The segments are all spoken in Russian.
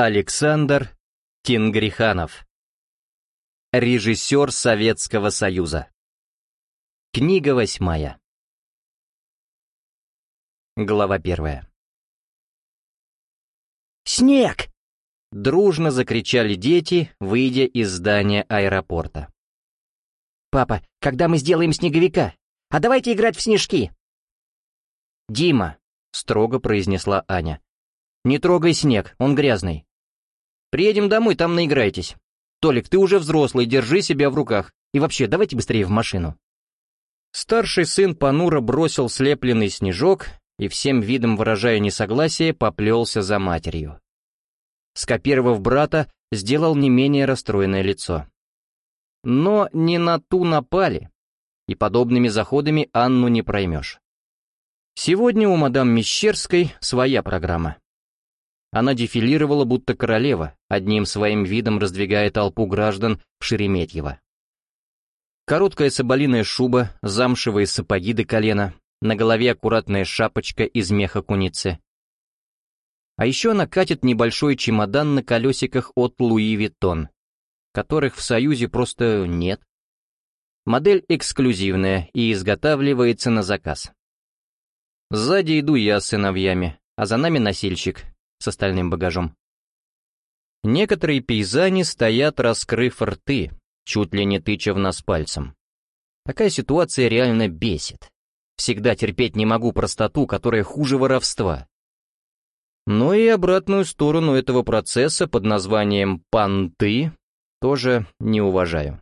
Александр Кингриханов Режиссер Советского Союза Книга восьмая Глава первая «Снег!» — дружно закричали дети, выйдя из здания аэропорта. «Папа, когда мы сделаем снеговика? А давайте играть в снежки!» «Дима!» — строго произнесла Аня. «Не трогай снег, он грязный. Приедем домой, там наиграйтесь. Толик, ты уже взрослый, держи себя в руках. И вообще, давайте быстрее в машину». Старший сын понуро бросил слепленный снежок и, всем видом выражая несогласие, поплелся за матерью. Скопировав брата, сделал не менее расстроенное лицо. Но не на ту напали, и подобными заходами Анну не проймешь. Сегодня у мадам Мещерской своя программа. Она дефилировала будто королева, одним своим видом раздвигая толпу граждан в Шереметьево. Короткая соболиная шуба, замшевые сапоги до колена, на голове аккуратная шапочка из меха куницы. А еще она катит небольшой чемодан на колесиках от Луи Виттон, которых в Союзе просто нет. Модель эксклюзивная и изготавливается на заказ. Сзади иду я с сыновьями, а за нами носильщик, с остальным багажом. Некоторые пейзани стоят, раскрыв рты, чуть ли не тыча в нас пальцем. Такая ситуация реально бесит. Всегда терпеть не могу простоту, которая хуже воровства. Но и обратную сторону этого процесса под названием «панты» тоже не уважаю.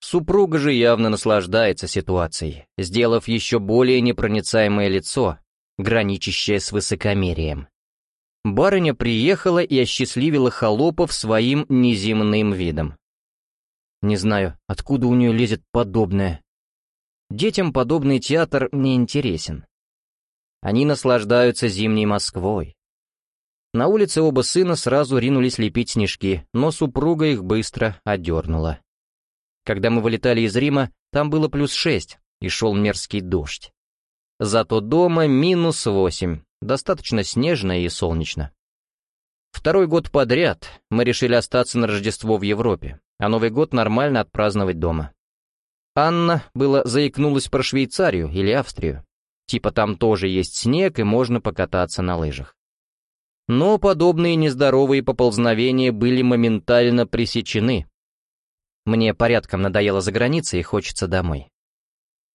Супруга же явно наслаждается ситуацией, сделав еще более непроницаемое лицо, граничащее с высокомерием. Барыня приехала и осчастливила холопов своим неземным видом. Не знаю, откуда у нее лезет подобное. Детям подобный театр не интересен. Они наслаждаются зимней Москвой. На улице оба сына сразу ринулись лепить снежки, но супруга их быстро одернула. Когда мы вылетали из Рима, там было плюс шесть, и шел мерзкий дождь. Зато дома минус восемь, достаточно снежно и солнечно. Второй год подряд мы решили остаться на Рождество в Европе, а Новый год нормально отпраздновать дома. Анна было заикнулась про Швейцарию или Австрию. Типа там тоже есть снег и можно покататься на лыжах. Но подобные нездоровые поползновения были моментально пресечены. Мне порядком надоело за границей и хочется домой.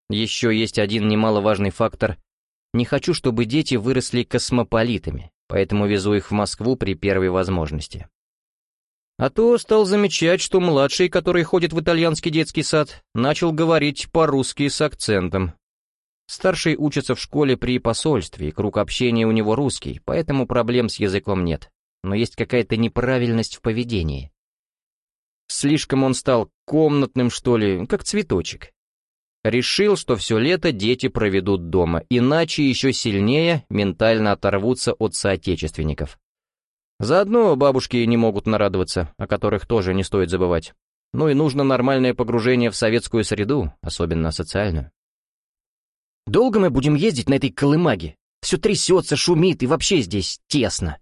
Еще есть один немаловажный фактор не хочу, чтобы дети выросли космополитами, поэтому везу их в Москву при первой возможности. А то стал замечать, что младший, который ходит в итальянский детский сад, начал говорить по-русски с акцентом. Старший учится в школе при посольстве, и круг общения у него русский, поэтому проблем с языком нет. Но есть какая-то неправильность в поведении. Слишком он стал комнатным, что ли, как цветочек. Решил, что все лето дети проведут дома, иначе еще сильнее ментально оторвутся от соотечественников. Заодно бабушки не могут нарадоваться, о которых тоже не стоит забывать. Ну и нужно нормальное погружение в советскую среду, особенно социальную. Долго мы будем ездить на этой колымаге? Все трясется, шумит, и вообще здесь тесно.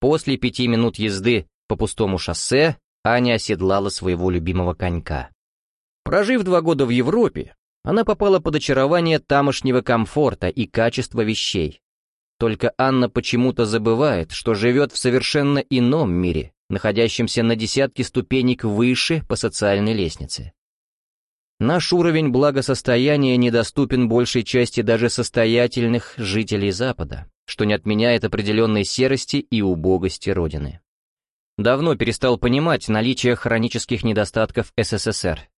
После пяти минут езды по пустому шоссе Аня оседлала своего любимого конька. Прожив два года в Европе, она попала под очарование тамошнего комфорта и качества вещей. Только Анна почему-то забывает, что живет в совершенно ином мире, находящемся на десятки ступенек выше по социальной лестнице. Наш уровень благосостояния недоступен большей части даже состоятельных жителей Запада, что не отменяет определенной серости и убогости Родины. Давно перестал понимать наличие хронических недостатков СССР,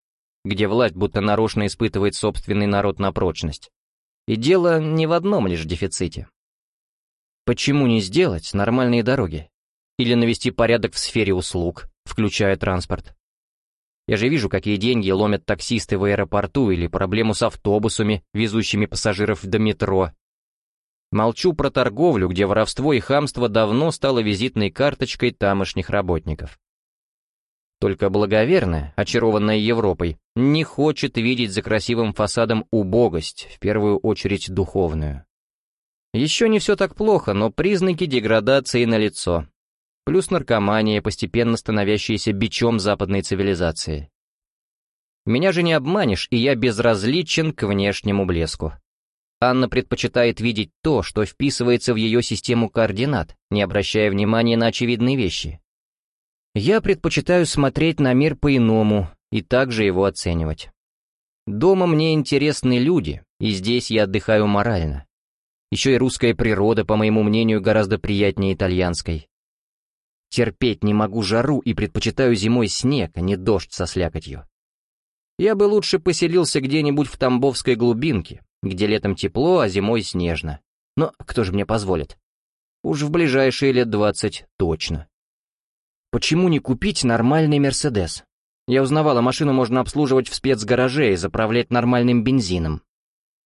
где власть будто нарочно испытывает собственный народ на прочность. И дело не в одном лишь дефиците. Почему не сделать нормальные дороги? Или навести порядок в сфере услуг, включая транспорт? Я же вижу, какие деньги ломят таксисты в аэропорту или проблему с автобусами, везущими пассажиров до метро. Молчу про торговлю, где воровство и хамство давно стало визитной карточкой тамошних работников. Только благоверная, очарованная Европой, не хочет видеть за красивым фасадом убогость, в первую очередь духовную. Еще не все так плохо, но признаки деградации налицо. плюс наркомания, постепенно становящаяся бичом западной цивилизации. Меня же не обманешь, и я безразличен к внешнему блеску. Анна предпочитает видеть то, что вписывается в ее систему координат, не обращая внимания на очевидные вещи. Я предпочитаю смотреть на мир по-иному и также его оценивать. Дома мне интересны люди, и здесь я отдыхаю морально. Еще и русская природа, по моему мнению, гораздо приятнее итальянской. Терпеть не могу жару и предпочитаю зимой снег, а не дождь со слякотью. Я бы лучше поселился где-нибудь в Тамбовской глубинке, где летом тепло, а зимой снежно. Но кто же мне позволит? Уж в ближайшие лет двадцать точно. Почему не купить нормальный Мерседес? Я узнавала, машину можно обслуживать в спецгараже и заправлять нормальным бензином.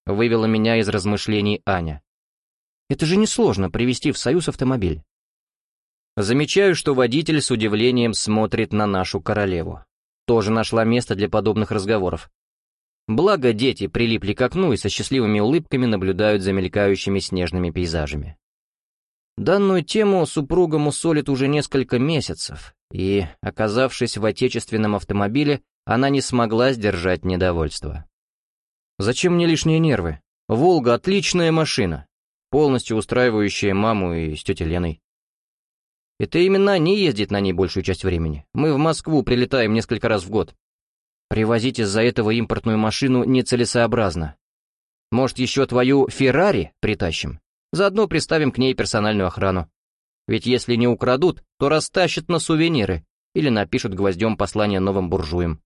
Вывела меня из размышлений Аня. Это же несложно привести в союз автомобиль. Замечаю, что водитель с удивлением смотрит на нашу королеву. Тоже нашла место для подобных разговоров. Благо, дети прилипли к окну и со счастливыми улыбками наблюдают за мелькающими снежными пейзажами. Данную тему супруга мусолит уже несколько месяцев, и, оказавшись в отечественном автомобиле, она не смогла сдержать недовольство. «Зачем мне лишние нервы? Волга — отличная машина, полностью устраивающая маму и с тетей Леной. Это именно они ездят на ней большую часть времени. Мы в Москву прилетаем несколько раз в год. Привозить из-за этого импортную машину нецелесообразно. Может, еще твою «Феррари» притащим? Заодно приставим к ней персональную охрану. Ведь если не украдут, то растащат на сувениры или напишут гвоздем послание новым буржуям.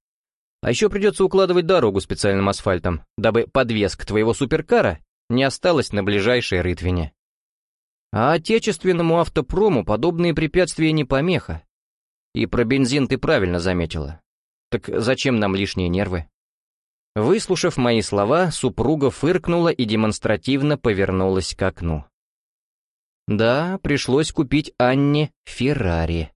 А еще придется укладывать дорогу специальным асфальтом, дабы подвеска твоего суперкара не осталась на ближайшей рытвине. А отечественному автопрому подобные препятствия не помеха. И про бензин ты правильно заметила. Так зачем нам лишние нервы? Выслушав мои слова, супруга фыркнула и демонстративно повернулась к окну. Да, пришлось купить Анне Феррари.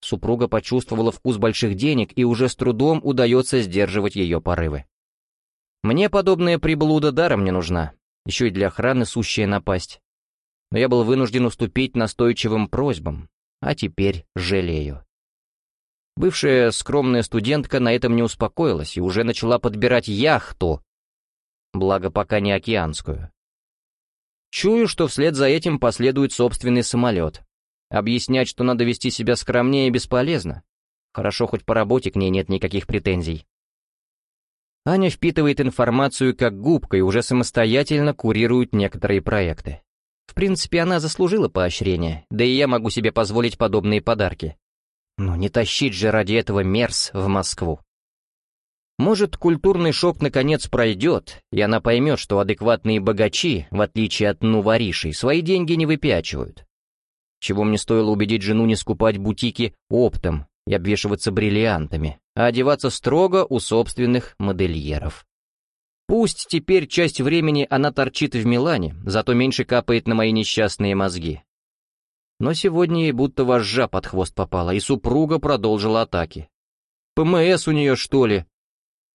Супруга почувствовала вкус больших денег и уже с трудом удается сдерживать ее порывы. Мне подобная приблуда даром не нужна, еще и для охраны сущая напасть. Но я был вынужден уступить настойчивым просьбам, а теперь жалею. Бывшая скромная студентка на этом не успокоилась и уже начала подбирать яхту, благо пока не океанскую. Чую, что вслед за этим последует собственный самолет. Объяснять, что надо вести себя скромнее, бесполезно. Хорошо, хоть по работе к ней нет никаких претензий. Аня впитывает информацию как губка и уже самостоятельно курирует некоторые проекты. В принципе, она заслужила поощрение, да и я могу себе позволить подобные подарки. Но не тащить же ради этого мерз в Москву. Может, культурный шок наконец пройдет, и она поймет, что адекватные богачи, в отличие от нуворишей, свои деньги не выпячивают. Чего мне стоило убедить жену не скупать бутики оптом и обвешиваться бриллиантами, а одеваться строго у собственных модельеров. Пусть теперь часть времени она торчит в Милане, зато меньше капает на мои несчастные мозги. Но сегодня ей будто вожжа под хвост попала, и супруга продолжила атаки. ПМС у нее, что ли?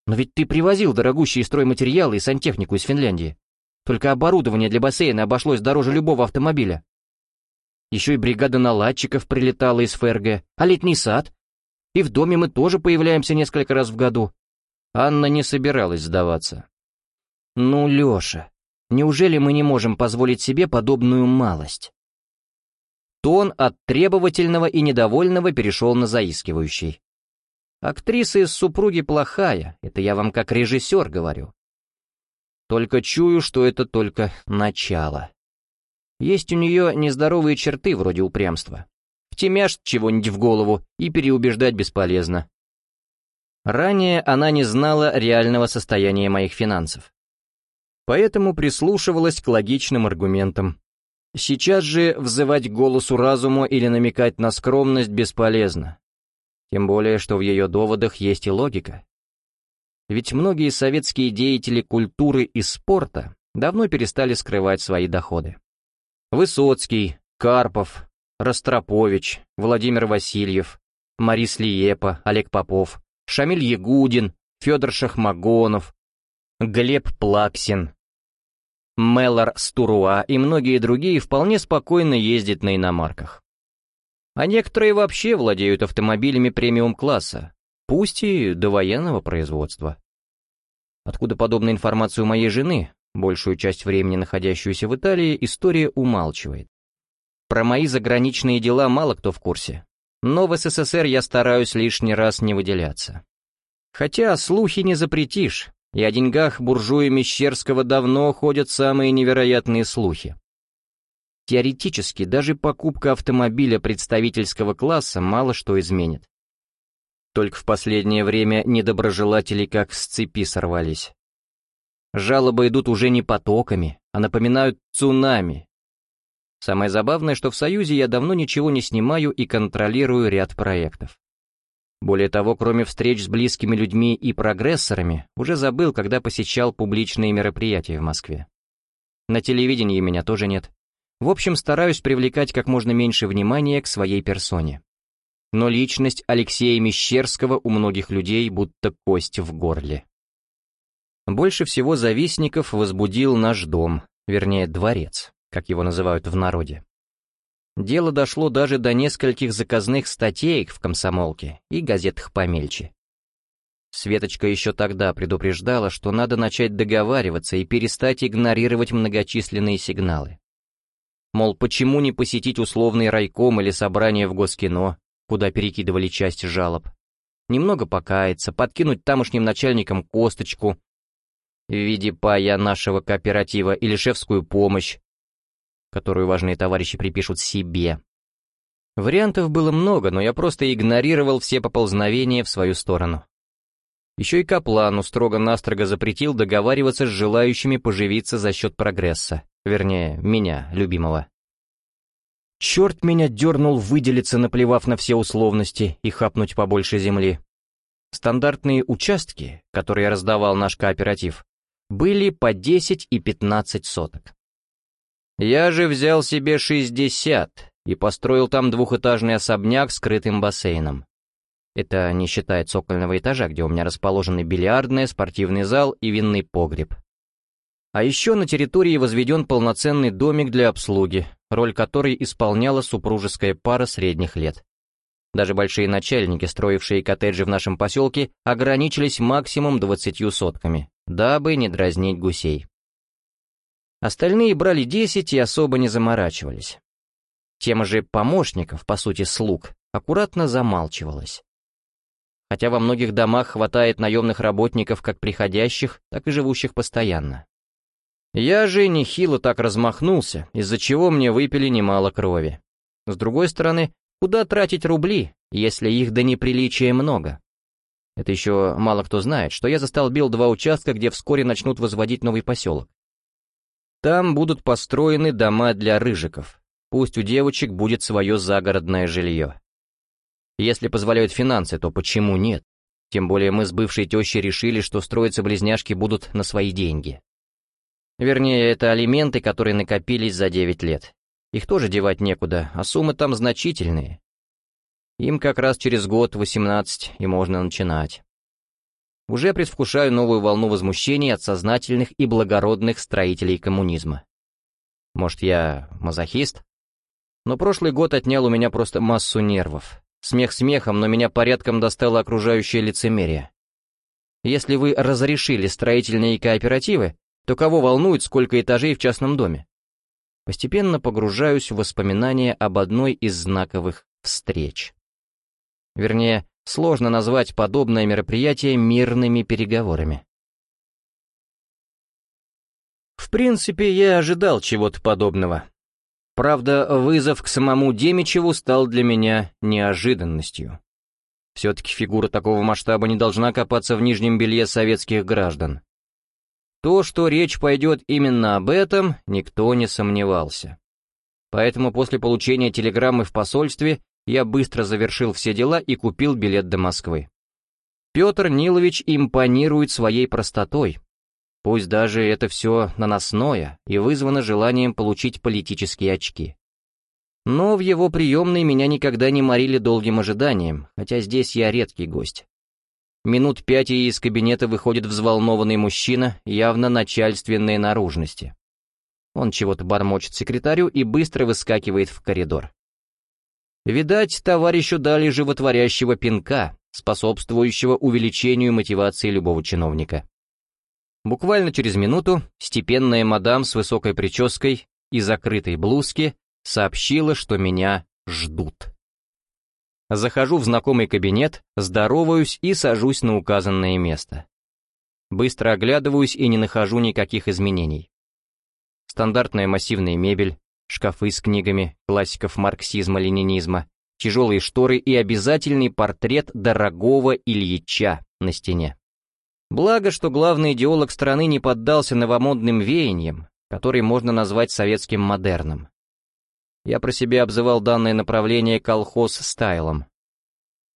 Но ведь ты привозил дорогущие стройматериалы и сантехнику из Финляндии. Только оборудование для бассейна обошлось дороже любого автомобиля. Еще и бригада наладчиков прилетала из ФРГ, а летний сад. И в доме мы тоже появляемся несколько раз в году. Анна не собиралась сдаваться. Ну, Леша, неужели мы не можем позволить себе подобную малость? Тон от требовательного и недовольного перешел на заискивающий. Актриса из супруги плохая, это я вам как режиссер говорю. Только чую, что это только начало. Есть у нее нездоровые черты вроде упрямства. Втемяшь чего-нибудь в голову, и переубеждать бесполезно. Ранее она не знала реального состояния моих финансов. Поэтому прислушивалась к логичным аргументам, Сейчас же взывать голосу разума или намекать на скромность бесполезно. Тем более, что в ее доводах есть и логика. Ведь многие советские деятели культуры и спорта давно перестали скрывать свои доходы. Высоцкий, Карпов, Ростропович, Владимир Васильев, Марис Лиепа, Олег Попов, Шамиль Ягудин, Федор Шахмагонов, Глеб Плаксин, Меллар Стуруа и многие другие вполне спокойно ездят на иномарках. а некоторые вообще владеют автомобилями премиум-класса, пусть и до военного производства. Откуда подобная информация у моей жены, большую часть времени находящуюся в Италии, история умалчивает. Про мои заграничные дела мало кто в курсе, но в СССР я стараюсь лишний раз не выделяться. Хотя слухи не запретишь, и о деньгах буржуя Мещерского давно ходят самые невероятные слухи. Теоретически, даже покупка автомобиля представительского класса мало что изменит. Только в последнее время недоброжелатели как с цепи сорвались. Жалобы идут уже не потоками, а напоминают цунами. Самое забавное, что в Союзе я давно ничего не снимаю и контролирую ряд проектов. Более того, кроме встреч с близкими людьми и прогрессорами, уже забыл, когда посещал публичные мероприятия в Москве. На телевидении меня тоже нет. В общем, стараюсь привлекать как можно меньше внимания к своей персоне. Но личность Алексея Мещерского у многих людей будто кость в горле. Больше всего завистников возбудил наш дом, вернее, дворец, как его называют в народе. Дело дошло даже до нескольких заказных статей в «Комсомолке» и газетах помельче. Светочка еще тогда предупреждала, что надо начать договариваться и перестать игнорировать многочисленные сигналы. Мол, почему не посетить условный райком или собрание в Госкино, куда перекидывали часть жалоб? Немного покаяться, подкинуть тамошним начальникам косточку в виде пая нашего кооператива или шефскую помощь, которую важные товарищи припишут себе. Вариантов было много, но я просто игнорировал все поползновения в свою сторону. Еще и Каплану строго-настрого запретил договариваться с желающими поживиться за счет прогресса. Вернее, меня, любимого. Черт меня дернул выделиться, наплевав на все условности и хапнуть побольше земли. Стандартные участки, которые раздавал наш кооператив, были по 10 и 15 соток. Я же взял себе 60 и построил там двухэтажный особняк с крытым бассейном. Это не считая цокольного этажа, где у меня расположены бильярдная, спортивный зал и винный погреб. А еще на территории возведен полноценный домик для обслуги, роль которой исполняла супружеская пара средних лет. Даже большие начальники, строившие коттеджи в нашем поселке, ограничились максимум двадцатью сотками, дабы не дразнить гусей. Остальные брали десять и особо не заморачивались. Тема же помощников, по сути слуг, аккуратно замалчивалась. Хотя во многих домах хватает наемных работников как приходящих, так и живущих постоянно. Я же нехило так размахнулся, из-за чего мне выпили немало крови. С другой стороны, куда тратить рубли, если их до неприличия много? Это еще мало кто знает, что я застолбил два участка, где вскоре начнут возводить новый поселок. Там будут построены дома для рыжиков. Пусть у девочек будет свое загородное жилье. Если позволяют финансы, то почему нет? Тем более мы с бывшей тещей решили, что строиться близняшки будут на свои деньги. Вернее, это алименты, которые накопились за 9 лет. Их тоже девать некуда, а суммы там значительные. Им как раз через год, 18, и можно начинать. Уже предвкушаю новую волну возмущений от сознательных и благородных строителей коммунизма. Может, я мазохист? Но прошлый год отнял у меня просто массу нервов. Смех смехом, но меня порядком достало окружающее лицемерие. Если вы разрешили строительные кооперативы, то кого волнует, сколько этажей в частном доме? Постепенно погружаюсь в воспоминания об одной из знаковых встреч. Вернее, сложно назвать подобное мероприятие мирными переговорами. В принципе, я ожидал чего-то подобного. Правда, вызов к самому Демичеву стал для меня неожиданностью. Все-таки фигура такого масштаба не должна копаться в нижнем белье советских граждан. То, что речь пойдет именно об этом, никто не сомневался. Поэтому после получения телеграммы в посольстве я быстро завершил все дела и купил билет до Москвы. Петр Нилович импонирует своей простотой. Пусть даже это все наносное и вызвано желанием получить политические очки. Но в его приемной меня никогда не морили долгим ожиданием, хотя здесь я редкий гость. Минут пять и из кабинета выходит взволнованный мужчина, явно начальственной наружности. Он чего-то бормочет секретарю и быстро выскакивает в коридор. Видать, товарищу дали животворящего пинка, способствующего увеличению мотивации любого чиновника. Буквально через минуту степенная мадам с высокой прической и закрытой блузки сообщила, что меня ждут. Захожу в знакомый кабинет, здороваюсь и сажусь на указанное место. Быстро оглядываюсь и не нахожу никаких изменений. Стандартная массивная мебель, шкафы с книгами, классиков марксизма-ленинизма, тяжелые шторы и обязательный портрет дорогого Ильича на стене. Благо, что главный идеолог страны не поддался новомодным веяниям, который можно назвать советским модерном. Я про себя обзывал данное направление колхоз-стайлом.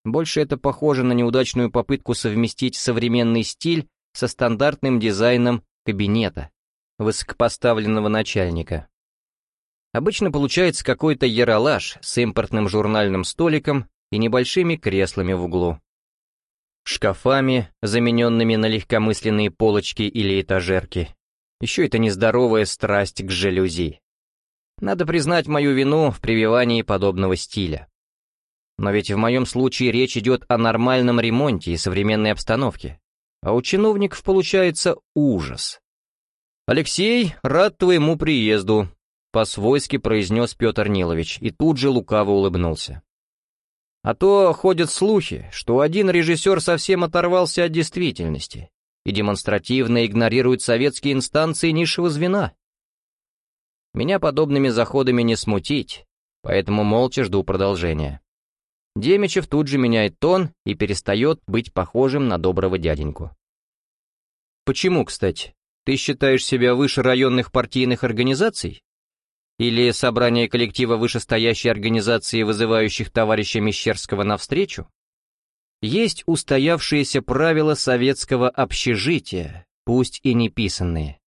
Больше это похоже на неудачную попытку совместить современный стиль со стандартным дизайном кабинета, высокопоставленного начальника. Обычно получается какой-то яролаж с импортным журнальным столиком и небольшими креслами в углу. Шкафами, замененными на легкомысленные полочки или этажерки. Еще это нездоровая страсть к жалюзи. Надо признать мою вину в прививании подобного стиля. Но ведь в моем случае речь идет о нормальном ремонте и современной обстановке. А у чиновников получается ужас. «Алексей, рад твоему приезду», по-свойски произнес Петр Нилович и тут же лукаво улыбнулся. А то ходят слухи, что один режиссер совсем оторвался от действительности и демонстративно игнорирует советские инстанции низшего звена. Меня подобными заходами не смутить, поэтому молча жду продолжения. Демичев тут же меняет тон и перестает быть похожим на доброго дяденьку. «Почему, кстати? Ты считаешь себя выше районных партийных организаций?» Или собрание коллектива вышестоящей организации, вызывающих товарища Мещерского навстречу? Есть устоявшиеся правила советского общежития, пусть и не писанные.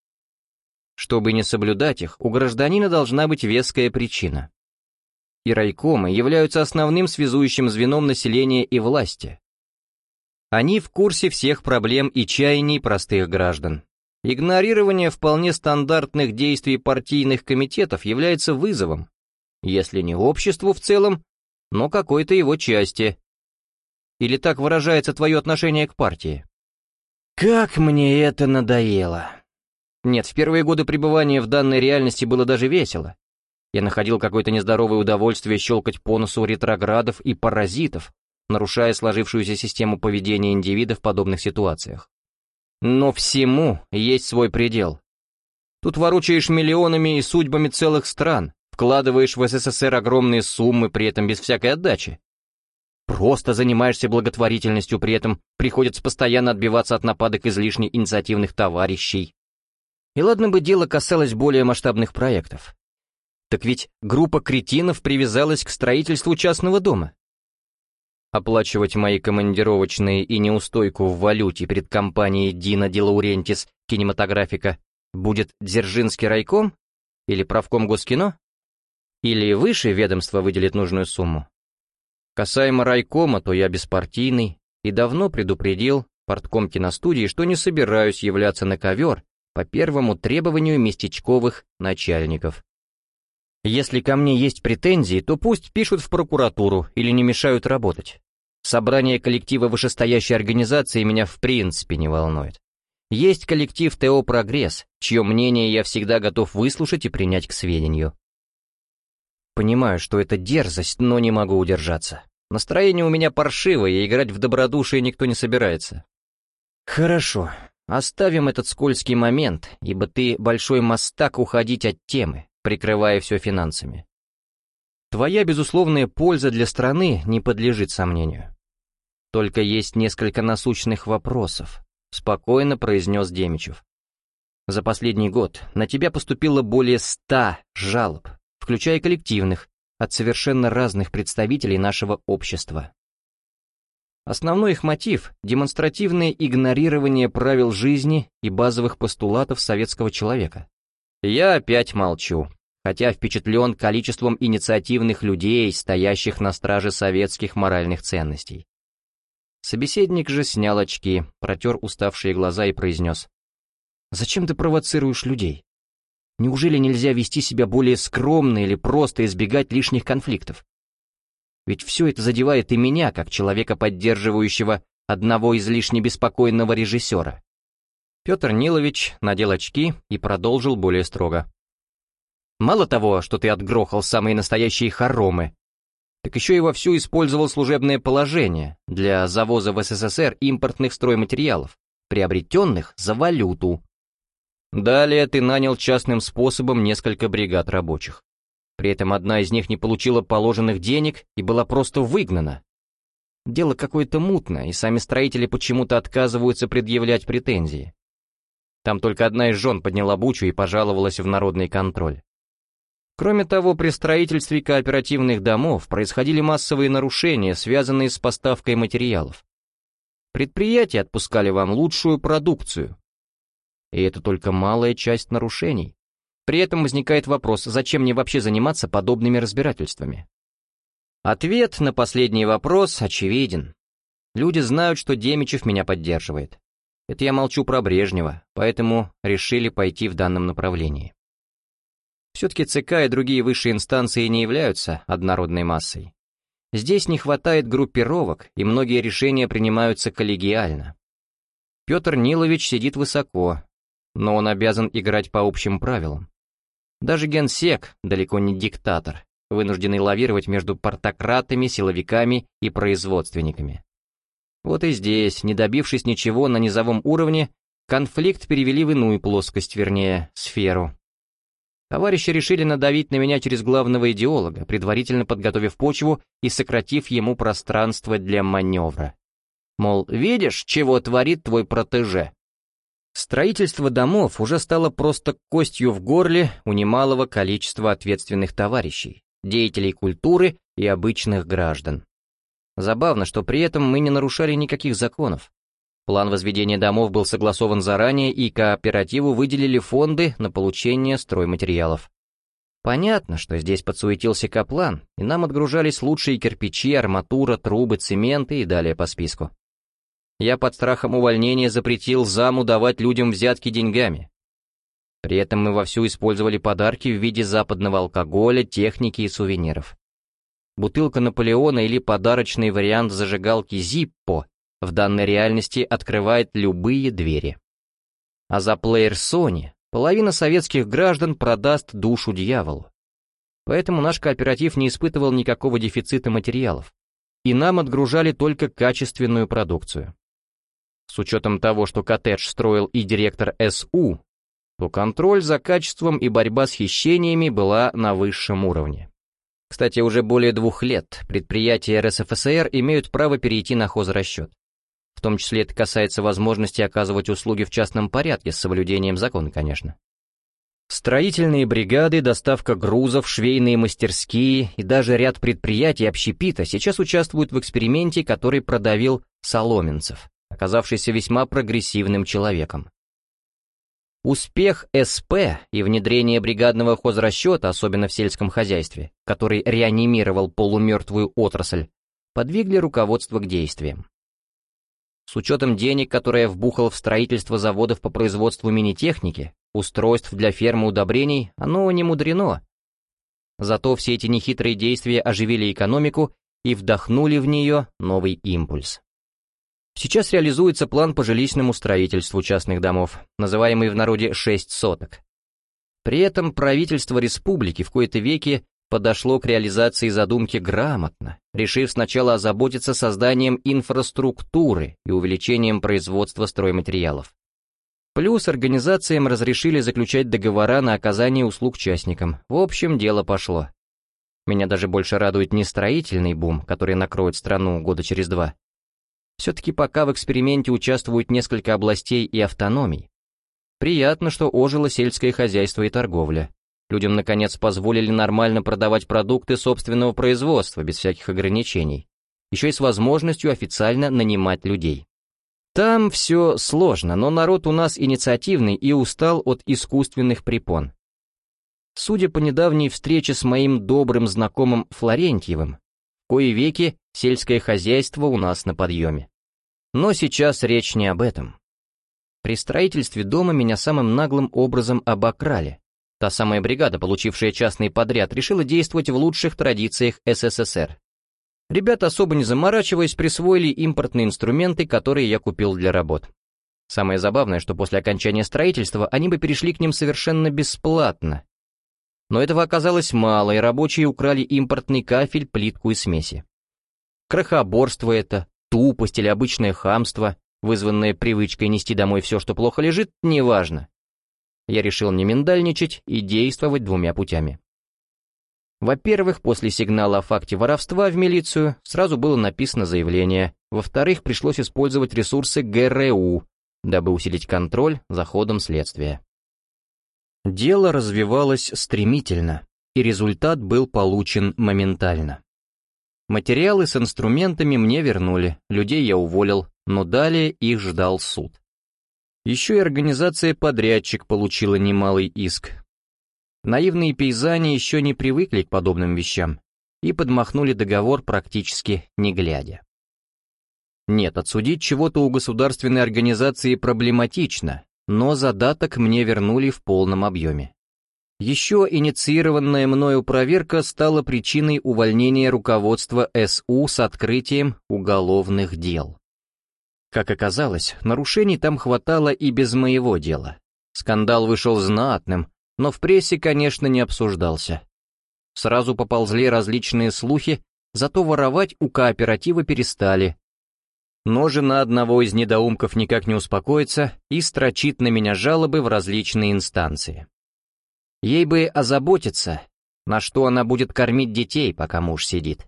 Чтобы не соблюдать их, у гражданина должна быть веская причина. И райкомы являются основным связующим звеном населения и власти. Они в курсе всех проблем и чаяний простых граждан. Игнорирование вполне стандартных действий партийных комитетов является вызовом, если не обществу в целом, но какой-то его части. Или так выражается твое отношение к партии? Как мне это надоело. Нет, в первые годы пребывания в данной реальности было даже весело. Я находил какое-то нездоровое удовольствие щелкать по носу ретроградов и паразитов, нарушая сложившуюся систему поведения индивида в подобных ситуациях. Но всему есть свой предел. Тут ворочаешь миллионами и судьбами целых стран, вкладываешь в СССР огромные суммы, при этом без всякой отдачи. Просто занимаешься благотворительностью, при этом приходится постоянно отбиваться от нападок излишне инициативных товарищей. И ладно бы дело касалось более масштабных проектов. Так ведь группа кретинов привязалась к строительству частного дома. Оплачивать мои командировочные и неустойку в валюте перед компанией Дина Делаурентис кинематографика будет Дзержинский райком? Или правком Госкино? Или выше ведомство выделит нужную сумму? Касаемо райкома, то я беспартийный и давно предупредил портком киностудии, что не собираюсь являться на ковер по первому требованию местечковых начальников. Если ко мне есть претензии, то пусть пишут в прокуратуру или не мешают работать. Собрание коллектива вышестоящей организации меня в принципе не волнует. Есть коллектив ТО «Прогресс», чье мнение я всегда готов выслушать и принять к сведению. Понимаю, что это дерзость, но не могу удержаться. Настроение у меня паршивое, и играть в добродушие никто не собирается. Хорошо, оставим этот скользкий момент, ибо ты большой мастак уходить от темы прикрывая все финансами. Твоя безусловная польза для страны не подлежит сомнению. Только есть несколько насущных вопросов, спокойно произнес Демичев. За последний год на тебя поступило более ста жалоб, включая коллективных, от совершенно разных представителей нашего общества. Основной их мотив – демонстративное игнорирование правил жизни и базовых постулатов советского человека. Я опять молчу, хотя впечатлен количеством инициативных людей, стоящих на страже советских моральных ценностей. Собеседник же снял очки, протер уставшие глаза и произнес. «Зачем ты провоцируешь людей? Неужели нельзя вести себя более скромно или просто избегать лишних конфликтов? ведь все это задевает и меня, как человека, поддерживающего одного излишне беспокойного режиссера. Петр Нилович надел очки и продолжил более строго. «Мало того, что ты отгрохал самые настоящие хоромы, так еще и вовсю использовал служебное положение для завоза в СССР импортных стройматериалов, приобретенных за валюту. Далее ты нанял частным способом несколько бригад рабочих. При этом одна из них не получила положенных денег и была просто выгнана. Дело какое-то мутное, и сами строители почему-то отказываются предъявлять претензии. Там только одна из жен подняла бучу и пожаловалась в народный контроль. Кроме того, при строительстве кооперативных домов происходили массовые нарушения, связанные с поставкой материалов. Предприятия отпускали вам лучшую продукцию. И это только малая часть нарушений. При этом возникает вопрос, зачем мне вообще заниматься подобными разбирательствами? Ответ на последний вопрос очевиден. Люди знают, что Демичев меня поддерживает. Это я молчу про Брежнева, поэтому решили пойти в данном направлении. Все-таки ЦК и другие высшие инстанции не являются однородной массой. Здесь не хватает группировок, и многие решения принимаются коллегиально. Петр Нилович сидит высоко, но он обязан играть по общим правилам. Даже генсек, далеко не диктатор, вынужденный лавировать между портократами, силовиками и производственниками. Вот и здесь, не добившись ничего на низовом уровне, конфликт перевели в иную плоскость, вернее, сферу. Товарищи решили надавить на меня через главного идеолога, предварительно подготовив почву и сократив ему пространство для маневра. Мол, видишь, чего творит твой протеже? Строительство домов уже стало просто костью в горле у немалого количества ответственных товарищей, деятелей культуры и обычных граждан. Забавно, что при этом мы не нарушали никаких законов. План возведения домов был согласован заранее, и кооперативу выделили фонды на получение стройматериалов. Понятно, что здесь подсуетился Каплан, и нам отгружались лучшие кирпичи, арматура, трубы, цементы и далее по списку. Я под страхом увольнения запретил заму давать людям взятки деньгами. При этом мы вовсю использовали подарки в виде западного алкоголя, техники и сувениров. Бутылка Наполеона или подарочный вариант зажигалки Зиппо в данной реальности открывает любые двери. А за плеер Sony половина советских граждан продаст душу дьяволу. Поэтому наш кооператив не испытывал никакого дефицита материалов, и нам отгружали только качественную продукцию. С учетом того, что коттедж строил и директор СУ, то контроль за качеством и борьба с хищениями была на высшем уровне. Кстати, уже более двух лет предприятия РСФСР имеют право перейти на хозрасчет. В том числе это касается возможности оказывать услуги в частном порядке с соблюдением закона, конечно. Строительные бригады, доставка грузов, швейные мастерские и даже ряд предприятий общепита сейчас участвуют в эксперименте, который продавил Соломенцев, оказавшийся весьма прогрессивным человеком. Успех СП и внедрение бригадного хозрасчета, особенно в сельском хозяйстве, который реанимировал полумертвую отрасль, подвигли руководство к действиям. С учетом денег, которые вбухал в строительство заводов по производству мини-техники, устройств для фермы удобрений, оно не мудрено. Зато все эти нехитрые действия оживили экономику и вдохнули в нее новый импульс. Сейчас реализуется план по жилищному строительству частных домов, называемый в народе «шесть соток». При этом правительство республики в кои-то веке подошло к реализации задумки грамотно, решив сначала озаботиться созданием инфраструктуры и увеличением производства стройматериалов. Плюс организациям разрешили заключать договора на оказание услуг частникам. В общем, дело пошло. Меня даже больше радует не строительный бум, который накроет страну года через два. Все-таки пока в эксперименте участвуют несколько областей и автономий. Приятно, что ожило сельское хозяйство и торговля. Людям, наконец, позволили нормально продавать продукты собственного производства, без всяких ограничений. Еще и с возможностью официально нанимать людей. Там все сложно, но народ у нас инициативный и устал от искусственных препон. Судя по недавней встрече с моим добрым знакомым Флорентьевым, кои веки сельское хозяйство у нас на подъеме. Но сейчас речь не об этом. При строительстве дома меня самым наглым образом обокрали, Та самая бригада, получившая частный подряд, решила действовать в лучших традициях СССР. Ребята, особо не заморачиваясь, присвоили импортные инструменты, которые я купил для работ. Самое забавное, что после окончания строительства они бы перешли к ним совершенно бесплатно. Но этого оказалось мало, и рабочие украли импортный кафель, плитку и смеси. Крохоборство это, тупость или обычное хамство, вызванное привычкой нести домой все, что плохо лежит, неважно. Я решил не миндальничать и действовать двумя путями. Во-первых, после сигнала о факте воровства в милицию сразу было написано заявление. Во-вторых, пришлось использовать ресурсы ГРУ, дабы усилить контроль за ходом следствия. Дело развивалось стремительно, и результат был получен моментально. Материалы с инструментами мне вернули, людей я уволил, но далее их ждал суд. Еще и организация «Подрядчик» получила немалый иск. Наивные пейзане еще не привыкли к подобным вещам и подмахнули договор практически не глядя. Нет, отсудить чего-то у государственной организации проблематично, но задаток мне вернули в полном объеме. Еще инициированная мною проверка стала причиной увольнения руководства СУ с открытием уголовных дел. Как оказалось, нарушений там хватало и без моего дела. Скандал вышел знатным, но в прессе, конечно, не обсуждался. Сразу поползли различные слухи, зато воровать у кооператива перестали. Но жена одного из недоумков никак не успокоится и строчит на меня жалобы в различные инстанции. Ей бы озаботиться, на что она будет кормить детей, пока муж сидит.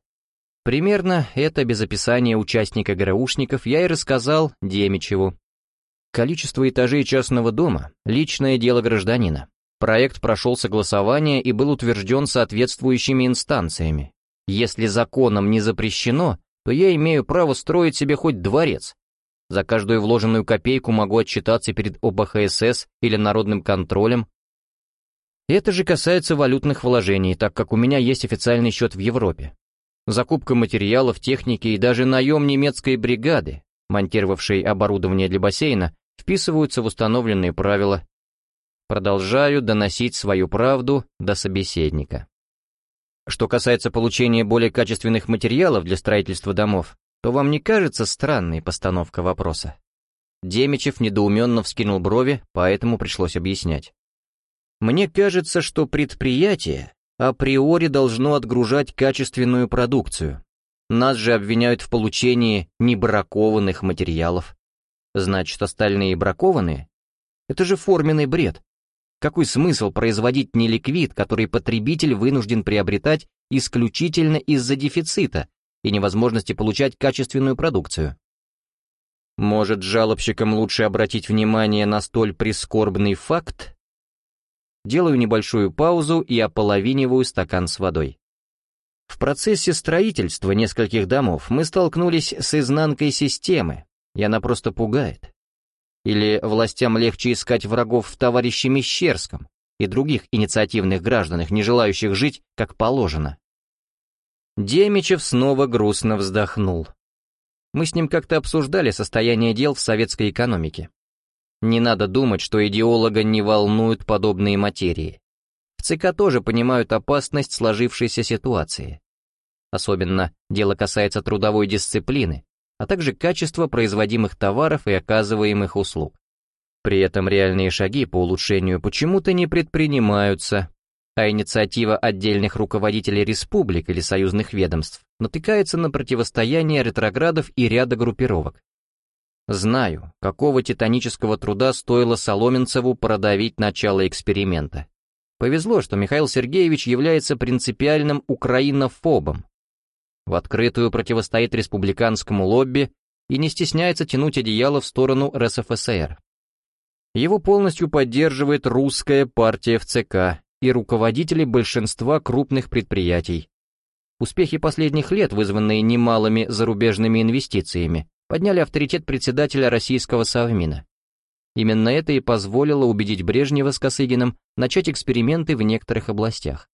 Примерно это без описания участника ГРУшников я и рассказал Демичеву. Количество этажей частного дома — личное дело гражданина. Проект прошел согласование и был утвержден соответствующими инстанциями. Если законом не запрещено, то я имею право строить себе хоть дворец. За каждую вложенную копейку могу отчитаться перед ОБХСС или народным контролем. Это же касается валютных вложений, так как у меня есть официальный счет в Европе. Закупка материалов, техники и даже наем немецкой бригады, монтировавшей оборудование для бассейна, вписываются в установленные правила. Продолжаю доносить свою правду до собеседника. Что касается получения более качественных материалов для строительства домов, то вам не кажется странной постановка вопроса? Демичев недоуменно вскинул брови, поэтому пришлось объяснять. Мне кажется, что предприятие априори должно отгружать качественную продукцию. Нас же обвиняют в получении небракованных материалов. Значит, остальные бракованные? Это же форменный бред. Какой смысл производить неликвид, который потребитель вынужден приобретать исключительно из-за дефицита и невозможности получать качественную продукцию? Может, жалобщикам лучше обратить внимание на столь прискорбный факт? Делаю небольшую паузу и ополовиниваю стакан с водой. В процессе строительства нескольких домов мы столкнулись с изнанкой системы, и она просто пугает. Или властям легче искать врагов в товарище Мещерском и других инициативных гражданах, не желающих жить как положено. Демичев снова грустно вздохнул. Мы с ним как-то обсуждали состояние дел в советской экономике. Не надо думать, что идеолога не волнуют подобные материи. В ЦК тоже понимают опасность сложившейся ситуации. Особенно дело касается трудовой дисциплины, а также качества производимых товаров и оказываемых услуг. При этом реальные шаги по улучшению почему-то не предпринимаются, а инициатива отдельных руководителей республик или союзных ведомств натыкается на противостояние ретроградов и ряда группировок. Знаю, какого титанического труда стоило Соломенцеву продавить начало эксперимента. Повезло, что Михаил Сергеевич является принципиальным украинофобом, в открытую противостоит республиканскому лобби и не стесняется тянуть одеяло в сторону РСФСР. Его полностью поддерживает русская партия в ЦК и руководители большинства крупных предприятий. Успехи последних лет, вызванные немалыми зарубежными инвестициями, подняли авторитет председателя российского Совмина. Именно это и позволило убедить Брежнева с Косыгиным начать эксперименты в некоторых областях.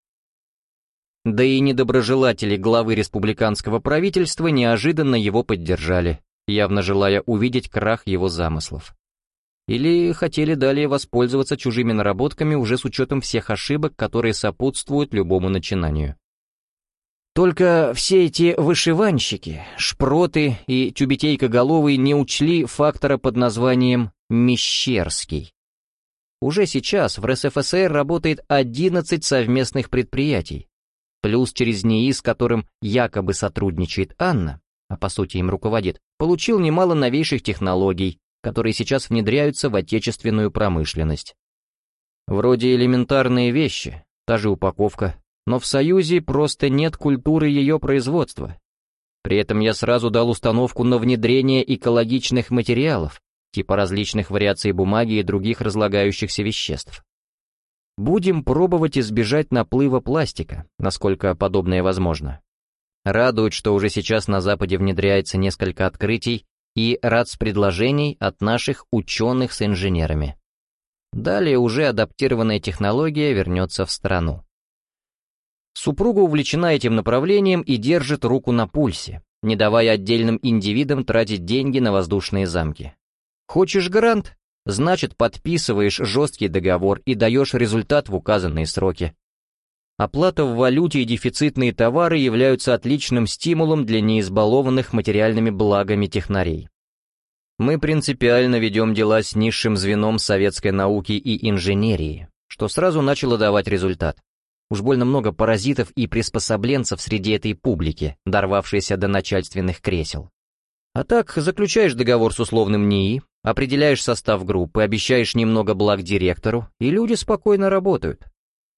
Да и недоброжелатели главы республиканского правительства неожиданно его поддержали, явно желая увидеть крах его замыслов. Или хотели далее воспользоваться чужими наработками уже с учетом всех ошибок, которые сопутствуют любому начинанию. Только все эти вышиванщики, шпроты и тюбетейкоголовые не учли фактора под названием «Мещерский». Уже сейчас в РСФСР работает 11 совместных предприятий, плюс через НИИ, с которым якобы сотрудничает Анна, а по сути им руководит, получил немало новейших технологий, которые сейчас внедряются в отечественную промышленность. Вроде элементарные вещи, та же упаковка, но в Союзе просто нет культуры ее производства. При этом я сразу дал установку на внедрение экологичных материалов, типа различных вариаций бумаги и других разлагающихся веществ. Будем пробовать избежать наплыва пластика, насколько подобное возможно. Радует, что уже сейчас на Западе внедряется несколько открытий и рад с предложений от наших ученых с инженерами. Далее уже адаптированная технология вернется в страну. Супруга увлечена этим направлением и держит руку на пульсе, не давая отдельным индивидам тратить деньги на воздушные замки. Хочешь грант? Значит, подписываешь жесткий договор и даешь результат в указанные сроки. Оплата в валюте и дефицитные товары являются отличным стимулом для неизбалованных материальными благами технарей. Мы принципиально ведем дела с низшим звеном советской науки и инженерии, что сразу начало давать результат. Уж больно много паразитов и приспособленцев среди этой публики, дорвавшейся до начальственных кресел. А так, заключаешь договор с условным НИИ, определяешь состав группы, обещаешь немного благ директору, и люди спокойно работают.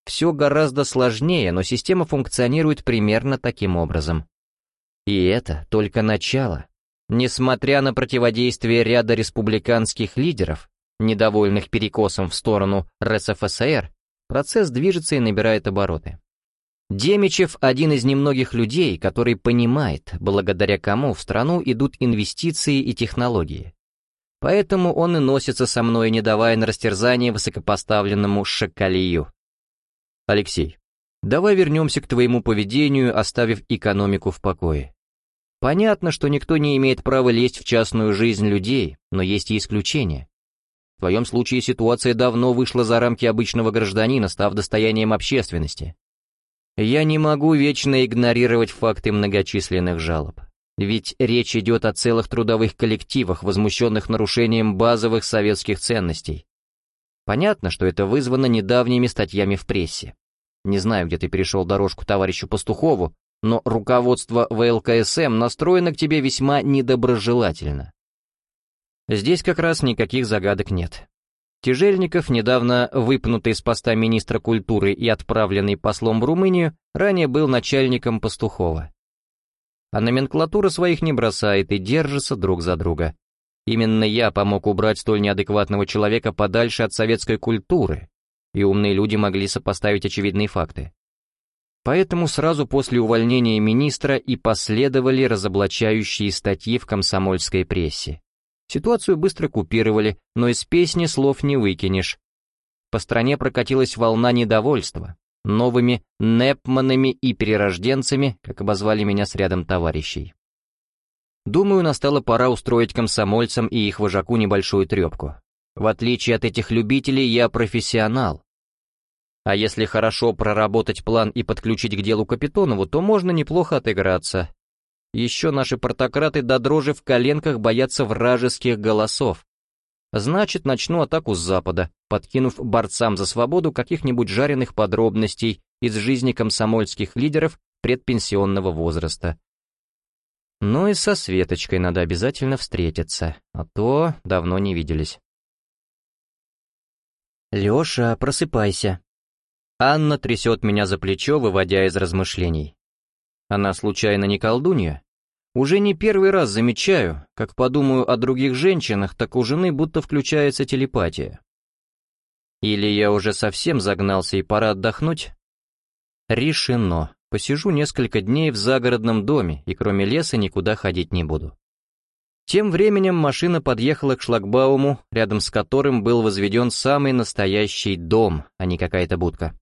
Все гораздо сложнее, но система функционирует примерно таким образом. И это только начало. Несмотря на противодействие ряда республиканских лидеров, недовольных перекосом в сторону РСФСР, Процесс движется и набирает обороты. Демичев – один из немногих людей, который понимает, благодаря кому в страну идут инвестиции и технологии. Поэтому он и носится со мной, не давая на растерзание высокопоставленному шакалию. Алексей, давай вернемся к твоему поведению, оставив экономику в покое. Понятно, что никто не имеет права лезть в частную жизнь людей, но есть и исключения. В твоем случае ситуация давно вышла за рамки обычного гражданина, став достоянием общественности. Я не могу вечно игнорировать факты многочисленных жалоб. Ведь речь идет о целых трудовых коллективах, возмущенных нарушением базовых советских ценностей. Понятно, что это вызвано недавними статьями в прессе. Не знаю, где ты перешел дорожку товарищу Пастухову, но руководство ВЛКСМ настроено к тебе весьма недоброжелательно. Здесь как раз никаких загадок нет. Тяжельников, недавно выпнутый с поста министра культуры и отправленный послом в Румынию, ранее был начальником Пастухова. А номенклатура своих не бросает и держится друг за друга. Именно я помог убрать столь неадекватного человека подальше от советской культуры, и умные люди могли сопоставить очевидные факты. Поэтому сразу после увольнения министра и последовали разоблачающие статьи в комсомольской прессе. Ситуацию быстро купировали, но из песни слов не выкинешь. По стране прокатилась волна недовольства. Новыми Непманами и перерожденцами, как обозвали меня с рядом товарищей. Думаю, настала пора устроить комсомольцам и их вожаку небольшую трепку. В отличие от этих любителей, я профессионал. А если хорошо проработать план и подключить к делу Капитонову, то можно неплохо отыграться. Еще наши портократы до дрожи в коленках боятся вражеских голосов. Значит, начну атаку с запада, подкинув борцам за свободу каких-нибудь жареных подробностей из жизни комсомольских лидеров предпенсионного возраста. Ну и со Светочкой надо обязательно встретиться, а то давно не виделись. «Леша, просыпайся». Анна трясет меня за плечо, выводя из размышлений. Она случайно не колдунья? Уже не первый раз замечаю, как подумаю о других женщинах, так у жены будто включается телепатия. Или я уже совсем загнался и пора отдохнуть? Решено. Посижу несколько дней в загородном доме и кроме леса никуда ходить не буду. Тем временем машина подъехала к шлагбауму, рядом с которым был возведен самый настоящий дом, а не какая-то будка.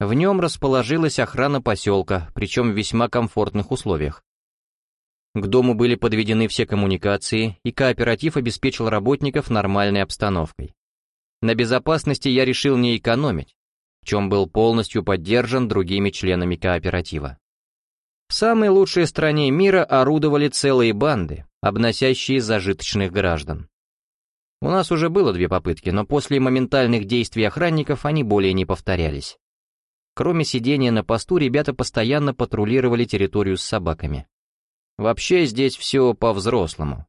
В нем расположилась охрана поселка, причем в весьма комфортных условиях. К дому были подведены все коммуникации, и кооператив обеспечил работников нормальной обстановкой. На безопасности я решил не экономить, в чем был полностью поддержан другими членами кооператива. В самой лучшей стране мира орудовали целые банды, обносящие зажиточных граждан. У нас уже было две попытки, но после моментальных действий охранников они более не повторялись. Кроме сидения на посту, ребята постоянно патрулировали территорию с собаками. Вообще здесь все по-взрослому.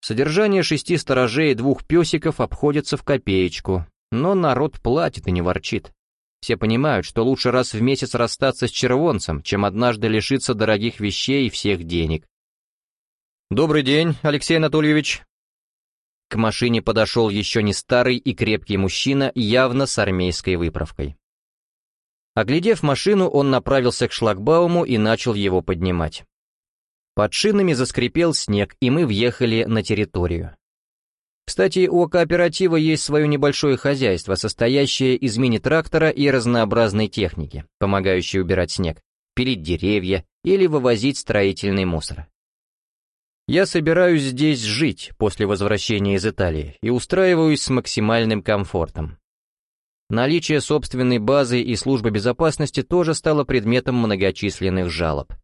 Содержание шести сторожей и двух песиков обходится в копеечку, но народ платит и не ворчит. Все понимают, что лучше раз в месяц расстаться с червонцем, чем однажды лишиться дорогих вещей и всех денег. «Добрый день, Алексей Анатольевич». К машине подошел еще не старый и крепкий мужчина, явно с армейской выправкой. Оглядев машину, он направился к шлагбауму и начал его поднимать. Под шинами заскрипел снег, и мы въехали на территорию. Кстати, у кооператива есть свое небольшое хозяйство, состоящее из мини-трактора и разнообразной техники, помогающей убирать снег, пилить деревья или вывозить строительный мусор. Я собираюсь здесь жить после возвращения из Италии и устраиваюсь с максимальным комфортом. Наличие собственной базы и службы безопасности тоже стало предметом многочисленных жалоб.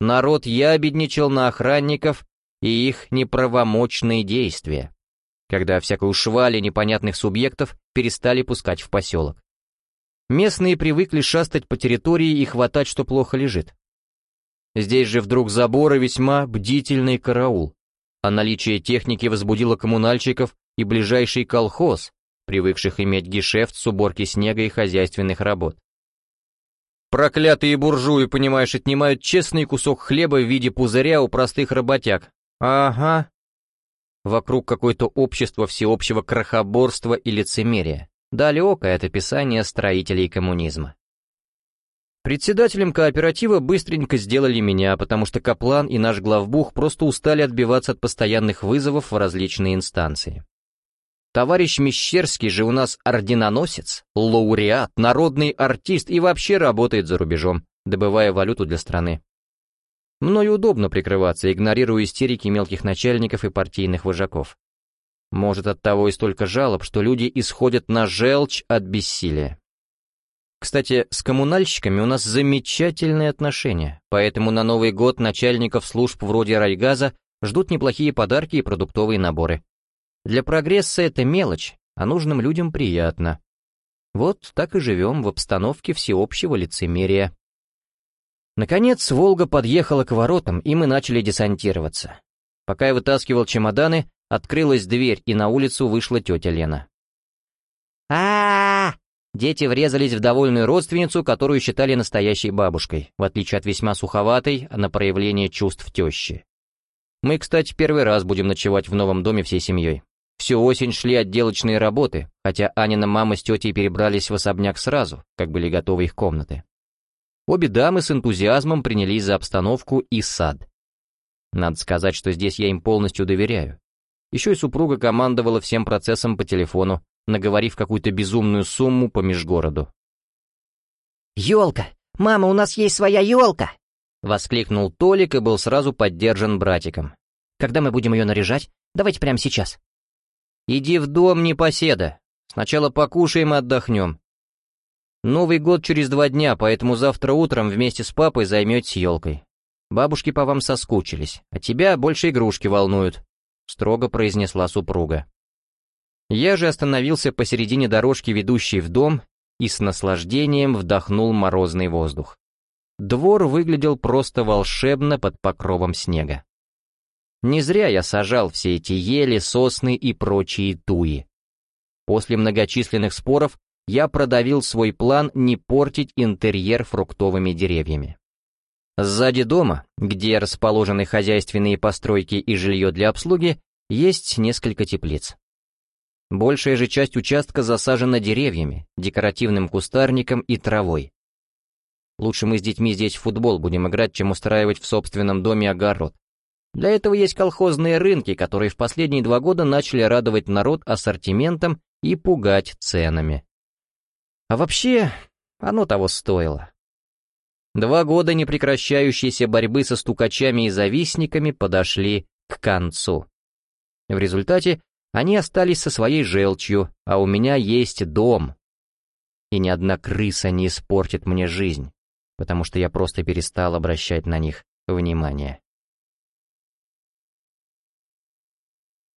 Народ ябедничал на охранников и их неправомочные действия, когда всякую швали непонятных субъектов перестали пускать в поселок. Местные привыкли шастать по территории и хватать, что плохо лежит. Здесь же вдруг заборы весьма бдительный караул, а наличие техники возбудило коммунальщиков и ближайший колхоз, привыкших иметь гешефт с уборки снега и хозяйственных работ. Проклятые буржуи, понимаешь, отнимают честный кусок хлеба в виде пузыря у простых работяг. Ага. Вокруг какое-то общество всеобщего крохоборства и лицемерия. Далекое от описания строителей коммунизма. Председателем кооператива быстренько сделали меня, потому что Каплан и наш главбух просто устали отбиваться от постоянных вызовов в различные инстанции. Товарищ Мещерский же у нас орденоносец, лауреат, народный артист и вообще работает за рубежом, добывая валюту для страны. Мною удобно прикрываться, игнорируя истерики мелких начальников и партийных вожаков. Может, от того и столько жалоб, что люди исходят на желчь от бессилия. Кстати, с коммунальщиками у нас замечательные отношения, поэтому на Новый год начальников служб вроде райгаза ждут неплохие подарки и продуктовые наборы. Для прогресса это мелочь, а нужным людям приятно. Вот так и живем в обстановке всеобщего лицемерия. Наконец, Волга подъехала к воротам, и мы начали десантироваться. Пока я вытаскивал чемоданы, открылась дверь, и на улицу вышла тетя Лена. а, Дети врезались в довольную родственницу, которую считали настоящей бабушкой, в отличие от весьма суховатой на проявление чувств тещи. Мы, кстати, первый раз будем ночевать в новом доме всей семьей. Всю осень шли отделочные работы, хотя Анина мама с тетей перебрались в особняк сразу, как были готовы их комнаты. Обе дамы с энтузиазмом принялись за обстановку и сад. Надо сказать, что здесь я им полностью доверяю. Еще и супруга командовала всем процессом по телефону, наговорив какую-то безумную сумму по межгороду. «Елка! Мама, у нас есть своя елка!» Воскликнул Толик и был сразу поддержан братиком. «Когда мы будем ее наряжать? Давайте прямо сейчас». «Иди в дом, непоседа. Сначала покушаем и отдохнем. Новый год через два дня, поэтому завтра утром вместе с папой займетесь елкой. Бабушки по вам соскучились, а тебя больше игрушки волнуют», — строго произнесла супруга. Я же остановился посередине дорожки, ведущей в дом, и с наслаждением вдохнул морозный воздух. Двор выглядел просто волшебно под покровом снега. Не зря я сажал все эти ели, сосны и прочие туи. После многочисленных споров я продавил свой план не портить интерьер фруктовыми деревьями. Сзади дома, где расположены хозяйственные постройки и жилье для обслуги, есть несколько теплиц. Большая же часть участка засажена деревьями, декоративным кустарником и травой. Лучше мы с детьми здесь в футбол будем играть, чем устраивать в собственном доме огород. Для этого есть колхозные рынки, которые в последние два года начали радовать народ ассортиментом и пугать ценами. А вообще, оно того стоило. Два года непрекращающейся борьбы со стукачами и завистниками подошли к концу. В результате они остались со своей желчью, а у меня есть дом. И ни одна крыса не испортит мне жизнь. потому что я просто перестал обращать на них внимание.